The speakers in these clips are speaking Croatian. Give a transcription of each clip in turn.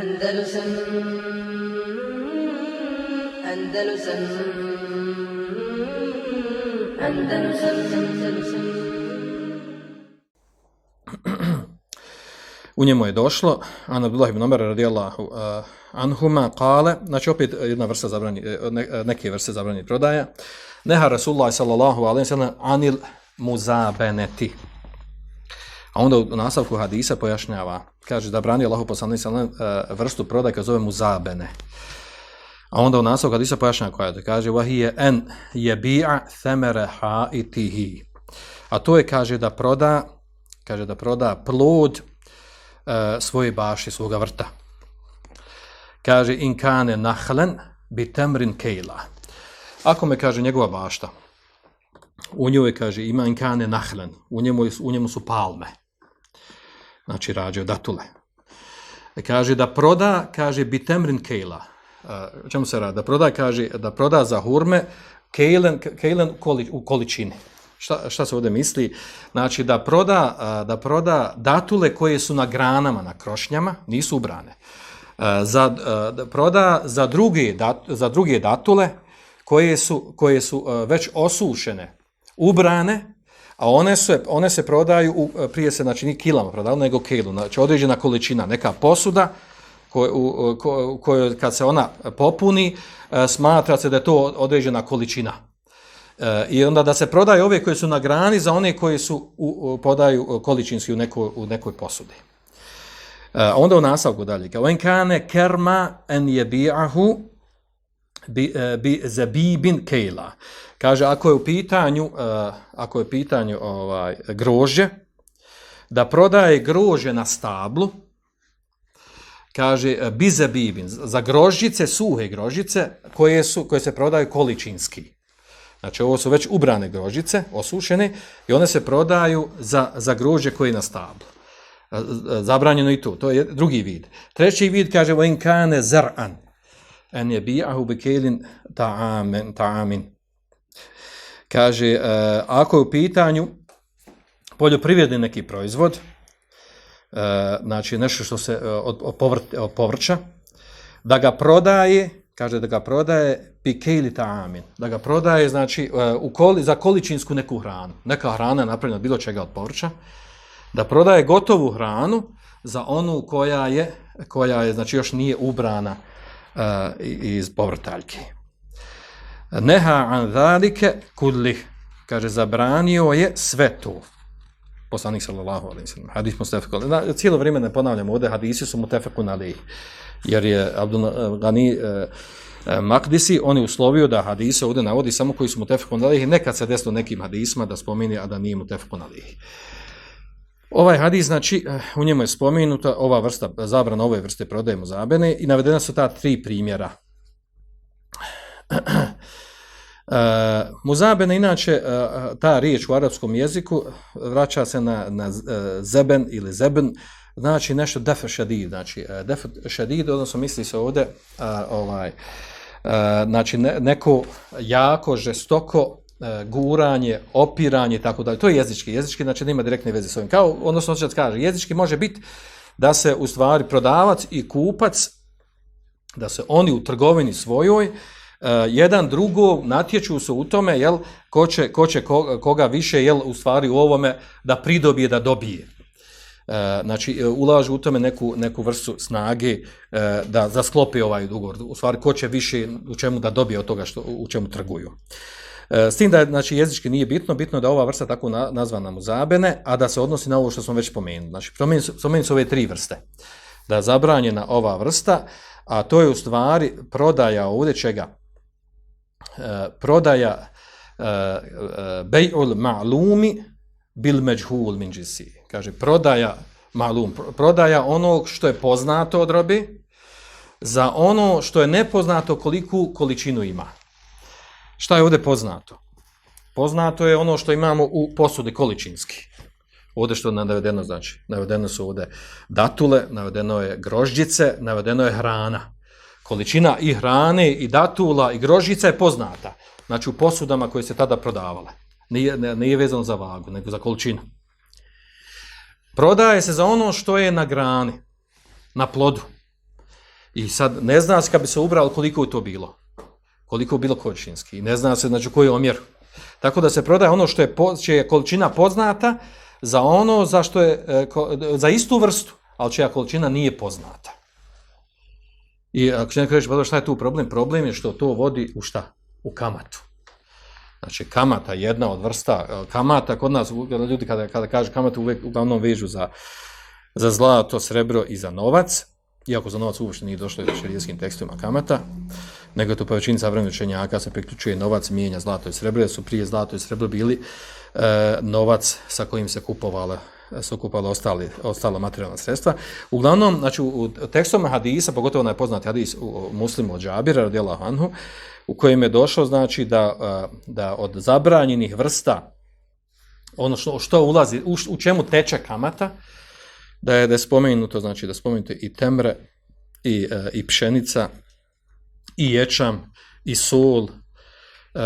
Andalusam Andalusam Andalusam U njemu je došlo, an Abdullah ibn Umar radijallahu uh, anhuma kale, znači opet jedna vrsta zabrani, ne, neke vrste zabrani prodaja, neha Rasulullah sallallahu alaihi sallam anil muzabeneti. A onda u nastavku hadisa pojašnjava, kaže da brani Allahu poslanik uh, vrstu prodaje koja zove muzabene. A onda u nastavku hadisa pojašnjava koja je kaže wahije en jebi'a themere haitihi. A to je, kaže, da proda, kaže da proda plod e, svoje baše, svoga vrta. Kaže, in kane nahlen bi temrin kejla. Ako me, kaže, njegova bašta, u njoj, kaže, ima in kane nahlen, u njemu, u njemu su palme. Znači, rađaju datule. Kaže, da proda, kaže, bi temrin kejla. E, čemu se radi? Da proda, kaže, da proda za hurme kejlen, kejlen u količini. Šta, šta se ovdje misli? Znači da proda, da proda datule koje su na granama, na krošnjama, nisu ubrane. Za, da proda za druge, dat, za druge datule koje su, koje su već osušene, ubrane, a one, su, one se prodaju, u, prije se znači ni kilama prodaju, nego kilu, znači određena količina, neka posuda, koj, u, kojoj kad se ona popuni, smatra se da je to određena količina. E, I onda da se prodaju ove koje su na grani za one koje su u, podaju količinski u nekoj, u nekoj posudi. E, onda u nastavku dalje. Kao en kane kerma en jebi'ahu bi, e, bi zabibin kejla. Kaže, ako je u pitanju, ako je u pitanju ovaj, grožđe, da prodaje grožđe na stablu, kaže, bi zabibin, za grožđice, suhe grožđice, koje, su, koje se prodaju količinski. Znači ovo su već ubrane grožice, osušene, i one se prodaju za, za grožđe koje je na stablu. Zabranjeno i to, to je drugi vid. Treći vid kaže, in kane zar'an, en je bi'ahu bekelin ta'amin, ta'amin. Kaže, e, ako je u pitanju poljoprivredni neki proizvod, e, znači nešto što se e, od, od, povr, od povrća, da ga prodaje kaže da ga prodaje pikeli amin, da ga prodaje znači u koli, za količinsku neku hranu, neka hrana napravljena bilo čega od povrća, da prodaje gotovu hranu za onu koja je, koja je znači još nije ubrana iz povrtaljke. Neha an zalike kullih, kaže zabranio je sve to. Poslanik sallallahu alejhi ve sellem. Hadis mustafak. Cijelo vrijeme ne ponavljamo ovdje hadisi su mutafakun alejhi jer je Abdul eh, Gani eh, eh, Makdisi, on je uslovio da hadise ovdje navodi samo koji su mutefekun alihi, nekad se desilo nekim hadisma da spomeni, a da nije mutefekun alihi. Ovaj hadis, znači, u njemu je spomenuta ova vrsta, zabrana ove vrste prodaje muzabene i navedena su ta tri primjera. Uh, muzabene, inače, uh, ta riječ u arapskom jeziku vraća se na, na zeben ili zeben, znači nešto defer šadid, znači defer šadid, odnosno misli se ovdje, ovaj, znači ne, neko jako, žestoko guranje, opiranje, tako dalje. To je jezički. Jezički, znači, nema direktne veze s ovim. Kao, odnosno, što kaže, jezički može biti da se u stvari prodavac i kupac, da se oni u trgovini svojoj, jedan drugo natječu se u tome jel, ko će, ko će koga više jel, u stvari u ovome da pridobije, da dobije. E, znači e, ulažu u tome neku, neku vrstu snage e, da, da sklopi ovaj ugovor. U stvari, ko će više u čemu da dobije od toga što, u čemu trguju. S tim da znači, jezički nije bitno, bitno da ova vrsta tako nazvana mu zabene, a da se odnosi na ovo što smo već pomenuli. Znači, spomenuli su ove tri vrste. Da je zabranjena ova vrsta, a to je u stvari prodaja ovdje čega? Prodaja bej'ul ma'lumi bil međhul min džisi. Kaže, prodaja malum, prodaja onog što je poznato od robi za ono što je nepoznato koliku količinu ima. Šta je ovdje poznato? Poznato je ono što imamo u posudi količinski. Ovdje što je navedeno znači, navedeno su ovdje datule, navedeno je grožđice, navedeno je hrana. Količina i hrane, i datula, i grožđica je poznata. Znači u posudama koje se tada prodavale. Nije, nije vezano za vagu, nego za količinu. Prodaje se za ono što je na grani, na plodu. I sad ne zna se kad bi se ubralo koliko je to bilo. Koliko je bilo količinski. Ne zna se znači koji je omjer. Tako da se prodaje ono što je, po, čija je količina poznata za ono za što je, e, za istu vrstu, ali čija količina nije poznata. I ako će neko reći, pa šta je tu problem? Problem je što to vodi u šta? U kamatu. Znači, kamata, jedna od vrsta e, kamata, kod nas ljudi kada, kada kažu kamatu, uvijek uglavnom vežu za, za zlato, srebro i za novac, iako za novac uopšte nije došlo u šerijskim tekstovima kamata, nego to po većini učenjaka se priključuje novac, mijenja zlato i srebro, jer su prije zlato i srebro bili e, novac sa kojim se kupovalo su kupovali ostali, ostala materijalna sredstva. Uglavnom, znači, u, tekstovima hadisa, pogotovo onaj poznati hadis u, muslimu od Džabira, radijallahu anhu, u kojem je došlo, znači, da, da od zabranjenih vrsta, ono što, što ulazi, u, u čemu teče kamata, da je, da je spomenuto, znači, da spomenuto i temre, i, e, i pšenica, i ječam, i sol, e,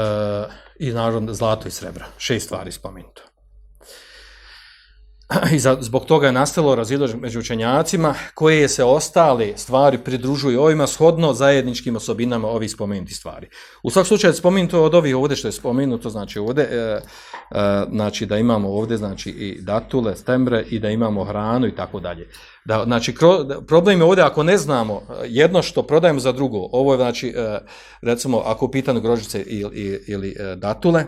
i naravno zlato i srebro. Šest stvari spomenuto. I zbog toga je nastalo razilaženje među učenjacima koje se ostale stvari pridružuju ovima shodno zajedničkim osobinama ovih spomenutih stvari. U svakom slučaju spomenuto od ovih ovdje što je spomenuto, znači ovdje, e, e, znači da imamo ovdje znači i datule, stembre i da imamo hranu i tako dalje. Da, znači, problem je ovdje ako ne znamo e, jedno što prodajemo za drugo, ovo je znači, e, recimo ako u pitanju grožice ili, ili, datule,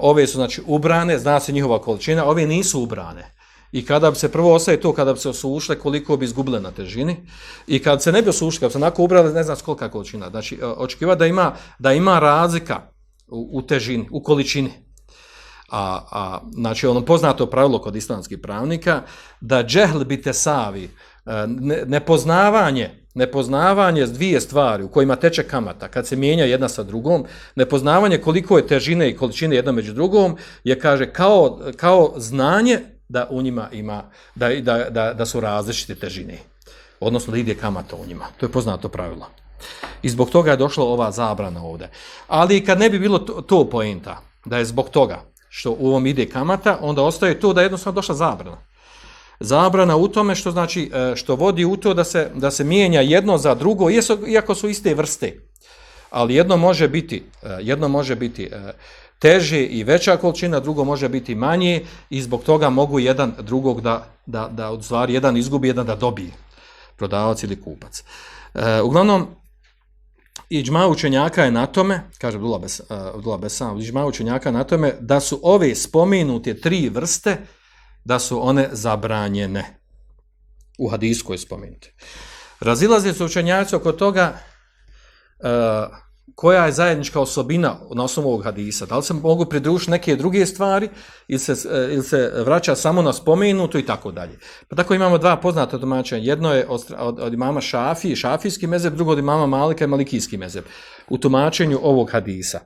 ove su znači ubrane, zna se njihova količina, ove nisu ubrane. I kada bi se prvo ostaje to, kada bi se osušile, koliko bi izgubile na težini. I kad se ne bi osušile, kada bi se onako ubrale, ne znam kolika je količina. Znači, e, očekiva da ima, da ima razlika u, u težini, u količini. A, a, znači, ono poznato pravilo kod islamskih pravnika, da džehl bite savi, e, ne, nepoznavanje, nepoznavanje dvije stvari u kojima teče kamata, kad se mijenja jedna sa drugom, nepoznavanje koliko je težine i količine jedna među drugom, je, kaže, kao, kao znanje da u njima ima, da, da, da, da su različite težine. Odnosno da ide kamata u njima. To je poznato pravilo. I zbog toga je došla ova zabrana ovdje. Ali kad ne bi bilo to, to poenta, da je zbog toga što u ovom ide kamata, onda ostaje to da je jednostavno došla zabrana. Zabrana u tome što znači e, što vodi u to da se, da se mijenja jedno za drugo, iako su iste vrste. Ali jedno može biti, e, jedno može biti e, teže i veća količina, drugo može biti manje i zbog toga mogu jedan drugog da, da, da od stvari jedan izgubi, jedan da dobije, prodavac ili kupac. Uglavnom, i džma učenjaka je na tome, kaže Abdullah Bes, Abdullah Besam, džma učenjaka na tome da su ove spomenute tri vrste, da su one zabranjene. U hadiskoj spomenute. Razilaze su učenjaci oko toga uh, koja je zajednička osobina na osnovu ovog hadisa. Da li se mogu pridružiti neke druge stvari ili se, uh, ili se vraća samo na spomenuto i tako dalje. Pa tako imamo dva poznata tumačenja. Jedno je od, od, od imama Šafi, šafijski mezeb, drugo od imama Malika i malikijski mezeb. U tumačenju ovog hadisa.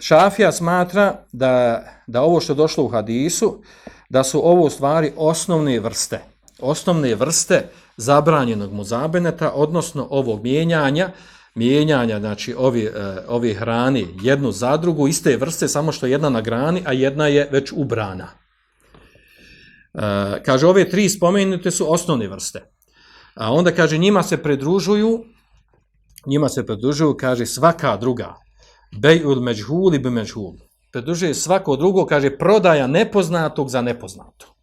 Šafija smatra da, da ovo što je došlo u hadisu, da su ovo u stvari osnovne vrste. Osnovne vrste zabranjenog muzabeneta, odnosno ovog mijenjanja, mijenjanja, znači ovi, uh, ovi hrani jednu za drugu, iste vrste, samo što je jedna na grani, a jedna je već ubrana. Uh, kaže, ove tri spomenute su osnovne vrste. A onda kaže, njima se pridružuju, njima se pridružuju, kaže, svaka druga. Bejul međhul i međhul. Pridružuje svako drugo, kaže, prodaja nepoznatog za nepoznato.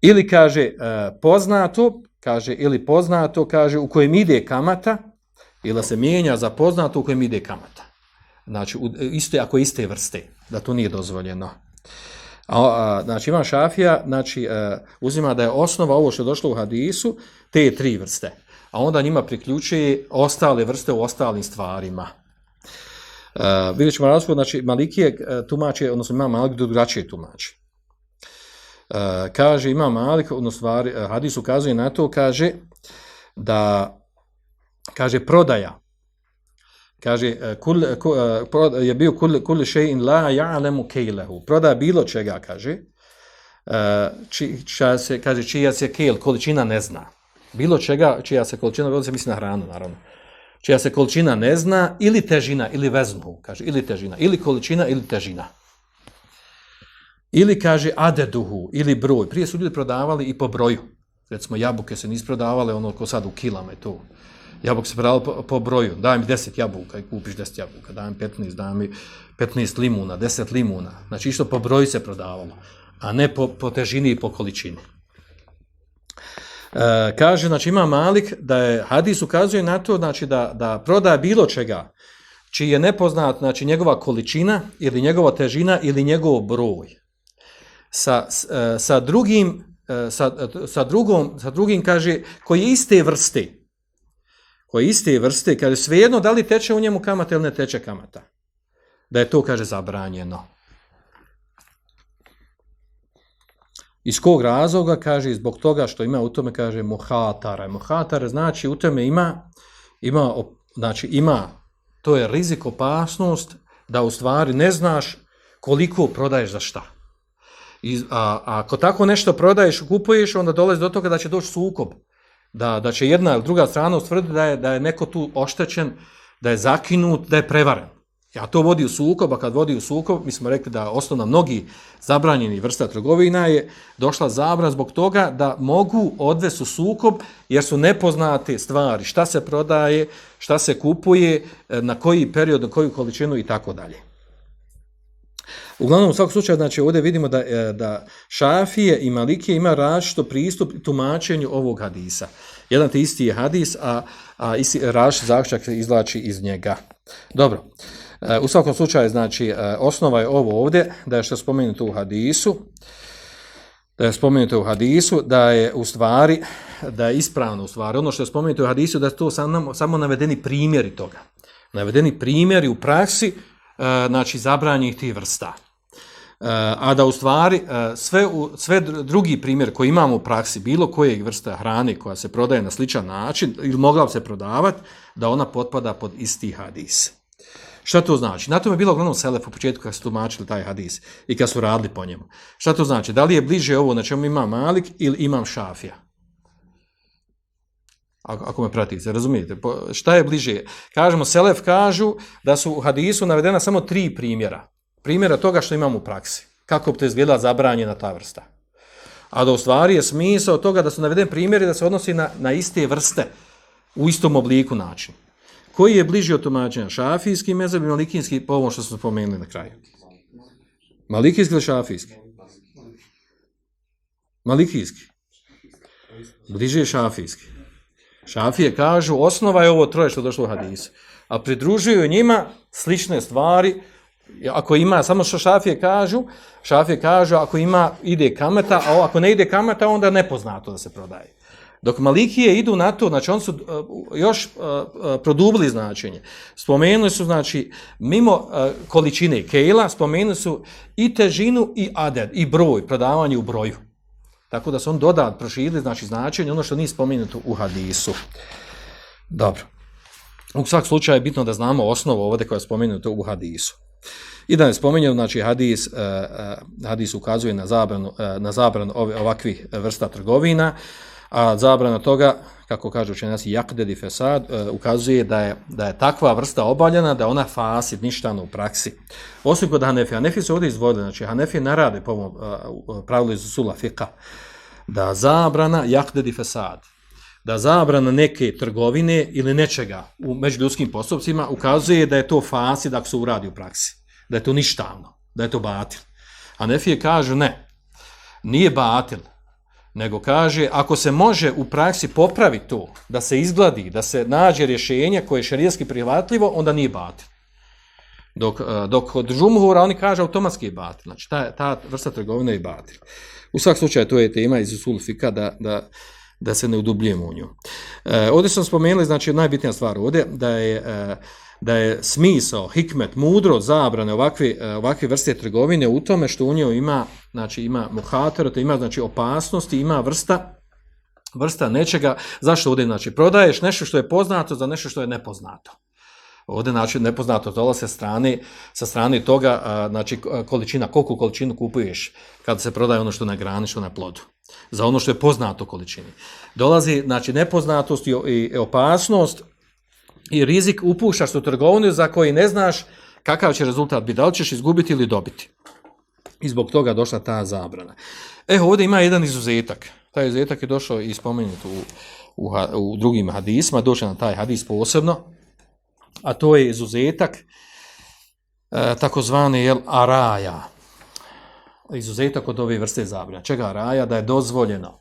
Ili kaže, uh, poznato, kaže, ili poznato, kaže, u kojem ide kamata, ili se mijenja za poznato u kojem ide kamata. Znači, iste, ako je iste vrste, da to nije dozvoljeno. A, a, znači, Ivan Šafija znači, a, uzima da je osnova ovo što je došlo u hadisu, te tri vrste. A onda njima priključuje ostale vrste u ostalim stvarima. Uh, vidjet ćemo razliku, znači Malikije tumači, odnosno ima Malik drugačije tumači. Uh, kaže, ima Malik, odnosno stvari, hadis ukazuje na to, kaže da kaže prodaja. Kaže kul, kul, je bio kul, kul shay'in la ya'lamu kaylahu prodaja bilo čega kaže či, čija se kaže čija se kejl količina ne zna. Bilo čega čija se količina vodi se misli na hranu naravno čija se količina ne zna ili težina ili veznu kaže ili težina ili količina ili težina ili kaže adeduhu ili broj prije su ljudi prodavali i po broju Recimo, jabuke se nisu prodavale ono ko sad u kilama i to. Jabuke se prodavale po, po broju. Daj mi 10 jabuka i kupiš 10 jabuka. Daj mi 15, daj mi 15 limuna, 10 limuna. Znači, isto po broju se prodavalo, a ne po, po težini i po količini. E, kaže, znači ima Malik da je, hadis ukazuje na to, znači da, da prodaja bilo čega, čiji je nepoznat, znači njegova količina ili njegova težina ili njegov broj. Sa, e, sa drugim, e, sa, sa, drugom, sa drugim kaže, koji je iste vrste, koji je iste vrste, kaže svejedno da li teče u njemu kamata ili ne teče kamata. Da je to, kaže, zabranjeno. Iz kog razloga, kaže, zbog toga što ima u tome, kaže, mohatara. Mohatara znači u tome ima, ima, znači ima, to je rizik, opasnost, da u stvari ne znaš koliko prodaješ za šta. I, a, a ako tako nešto prodaješ, kupuješ, onda dolazi do toga da će doći sukob. Da, da će jedna ili druga strana ustvrditi da je, da je neko tu oštećen, da je zakinut, da je prevaren. A to vodi u sukob, a kad vodi u sukob, mi smo rekli da osnovna mnogi zabranjeni vrsta trgovina je došla zabran zbog toga da mogu odvesti u sukob jer su nepoznate stvari, šta se prodaje, šta se kupuje, e, na koji period, na koju količinu i tako dalje. Uglavnom, u svakom slučaju, znači, ovdje vidimo da, e, da Šafije i Malikije ima različito pristup tumačenju ovog hadisa. Jedan te isti je hadis, a, a isti, različit zaključak se izvlači iz njega. Dobro. E, U svakom slučaju, znači, e, osnova je ovo ovdje, da je što spomenuto u hadisu, da je spomenuto u hadisu, da je u stvari, da je ispravno u stvari, ono što je spomenuto u hadisu, da je to samo, samo navedeni primjeri toga. Navedeni primjeri u praksi, e, znači, zabranjenih tih vrsta. A da u stvari sve, sve dr- drugi primjer koji imamo u praksi, bilo kojeg vrsta hrane koja se prodaje na sličan način ili mogla bi se prodavati, da ona potpada pod isti hadis. Šta to znači? Na tome je bilo uglavnom selef u početku kad su tumačili taj hadis i kad su radili po njemu. Šta to znači? Da li je bliže ovo na čemu ima Malik ili imam Šafija? Ako, me pratite, razumijete? Šta je bliže? Kažemo, Selef kažu da su u hadisu navedena samo tri primjera. Primjera toga što imamo u praksi. Kako bi to izgledala zabranjena ta vrsta. A da u stvari je smisao toga da su navedeni primjeri da se odnosi na, na iste vrste u istom obliku način. Koji je bliži od tumačenja? Šafijski mezeb i malikijski, po ovom što smo spomenuli na kraju. Malikijski ili šafijski? Malikijski. Bliže je šafijski. Šafije kažu, osnova je ovo troje što je došlo u hadisu. A pridružuju njima slične stvari, ako ima, samo što šafije kažu, šafije kažu, ako ima, ide kamata, a ako ne ide kamata, onda nepoznato da se prodaje. Dok Malikije idu na to, znači oni su uh, još uh, uh, produbili značenje. Spomenuli su, znači, mimo količine kejla, spomenuli su i težinu i aded, i broj, prodavanje u broju. Tako da su on dodat, proširili, znači, značenje, ono što nije spomenuto u hadisu. Dobro. U svak slučaju je bitno da znamo osnovu ovdje koja je spomenuta u hadisu. I da ne spominjem, znači hadis, hadis ukazuje na zabranu, na zabranu ovakvih vrsta trgovina, a zabrana toga, kako kažu učenjaci jakded i fesad, uh, ukazuje da je, da je takva vrsta obavljena, da ona fasid, ništana u praksi. Osim kod Hanefija. Hanefi su ovdje izdvojili, znači Hanefi ne rade po ovom uh, pravilu iz Usula Fika, da zabrana jakded i fesad, da zabrana neke trgovine ili nečega u međuljudskim postupcima ukazuje da je to fasid ako se uradi u praksi, da je to ništavno, da je to batil. A Nefije kažu ne, nije batil, nego kaže ako se može u praksi popraviti to, da se izgladi, da se nađe rješenje koje je šarijetski prihvatljivo, onda nije batil. Dok, dok kod žumhura oni kaže automatski je batil, znači ta, ta vrsta trgovine je batil. U svak slučaju to je tema iz sulfika da, da, da se ne udubljujemo u nju. E, ovdje sam spomenuli, znači najbitnija stvar ovdje, da je, e, da je smisao, hikmet, mudro zabrane ovakve, ovakve vrste trgovine u tome što u njoj ima, znači ima muhater, to ima znači opasnosti, ima vrsta vrsta nečega, zašto ovdje znači prodaješ nešto što je poznato za nešto što je nepoznato. Ovdje znači nepoznato dolazi sa strane, sa strane toga, znači količina, koliko količinu kupuješ kada se prodaje ono što na grani, što na plodu. Za ono što je poznato količini. Dolazi znači nepoznatost i opasnost i rizik upuštaš u trgovinu za koji ne znaš kakav će rezultat biti, da li ćeš izgubiti ili dobiti. I zbog toga došla ta zabrana. E, ovdje ima jedan izuzetak. Taj izuzetak je došao i spomenut u, u, u drugim hadisima, došao na taj hadis posebno, a to je izuzetak e, takozvani jel, araja. Izuzetak od ove vrste zabrana. Čega araja? Da je dozvoljeno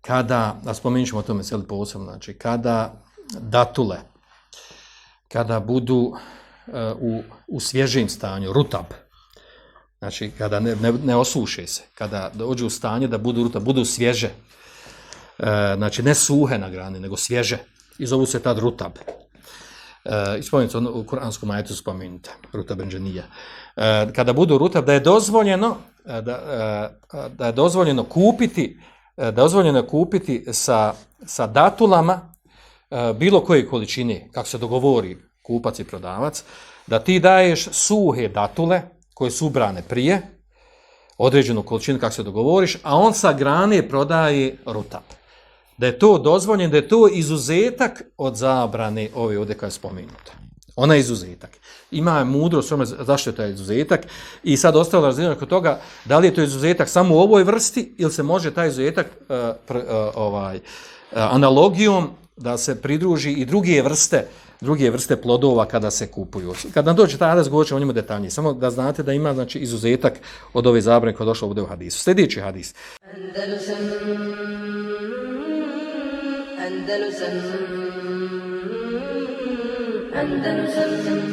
kada, a spomenut ćemo o tome posebno, znači kada datule, kada budu e, u, u svježim stanju, rutab, znači kada ne, ne, ne osuše se, kada dođu u stanje da budu rutab, budu svježe, e, znači ne suhe na grani, nego svježe, i zovu se tad rutab. E, i ono u kuranskom ajetu spomenute, rutab benđenija. E, kada budu rutab, da je dozvoljeno, da, da je dozvoljeno kupiti, dozvoljeno je kupiti sa, sa datulama bilo koje količine, kako se dogovori kupac i prodavac, da ti daješ suhe datule koje su ubrane prije, određenu količinu kako se dogovoriš, a on sa grane prodaje rutab. Da je to dozvoljeno, da je to izuzetak od zabrane ove ovdje koja je spomenuta. Ona je izuzetak. Ima mudrost u tome zašto je taj izuzetak i sad ostalo razlijedno kod toga da li je to izuzetak samo u ovoj vrsti ili se može taj izuzetak pr, uh, ovaj, analogijom da se pridruži i druge vrste druge vrste plodova kada se kupuju. Kad nam dođe taj hadis, govorit ćemo o njima detaljnije. Samo da znate da ima znači, izuzetak od ove zabrane koja je došla ovdje u hadisu. Sljedeći hadis. Andalusam Andalusam Andalusam